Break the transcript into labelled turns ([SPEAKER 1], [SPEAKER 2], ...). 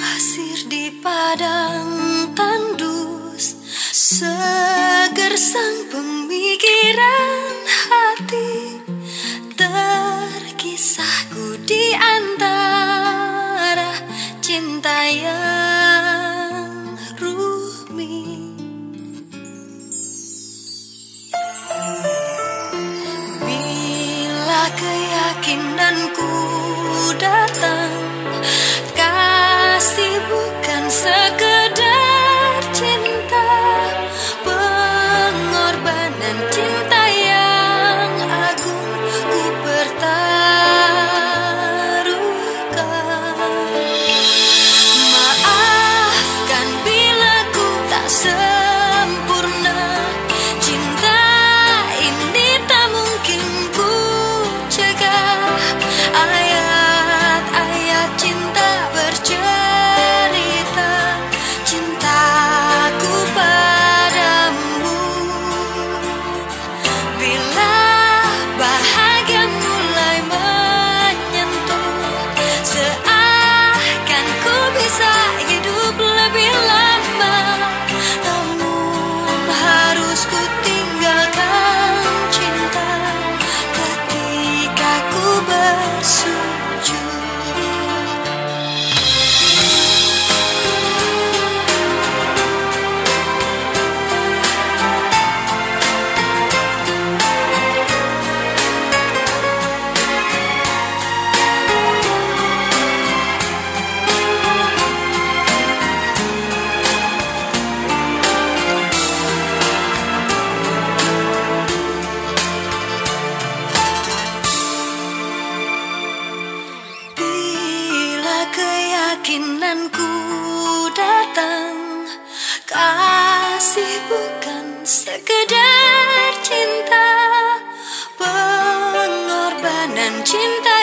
[SPEAKER 1] Pasir di padang tandus Segersang pemikiran hati Terkisahku di antara cinta yang rumit Bila keyakinanku datang bukan sekedar see. Keyakinanku datang. Kasih bukan sekedar cinta Pengorbanan cinta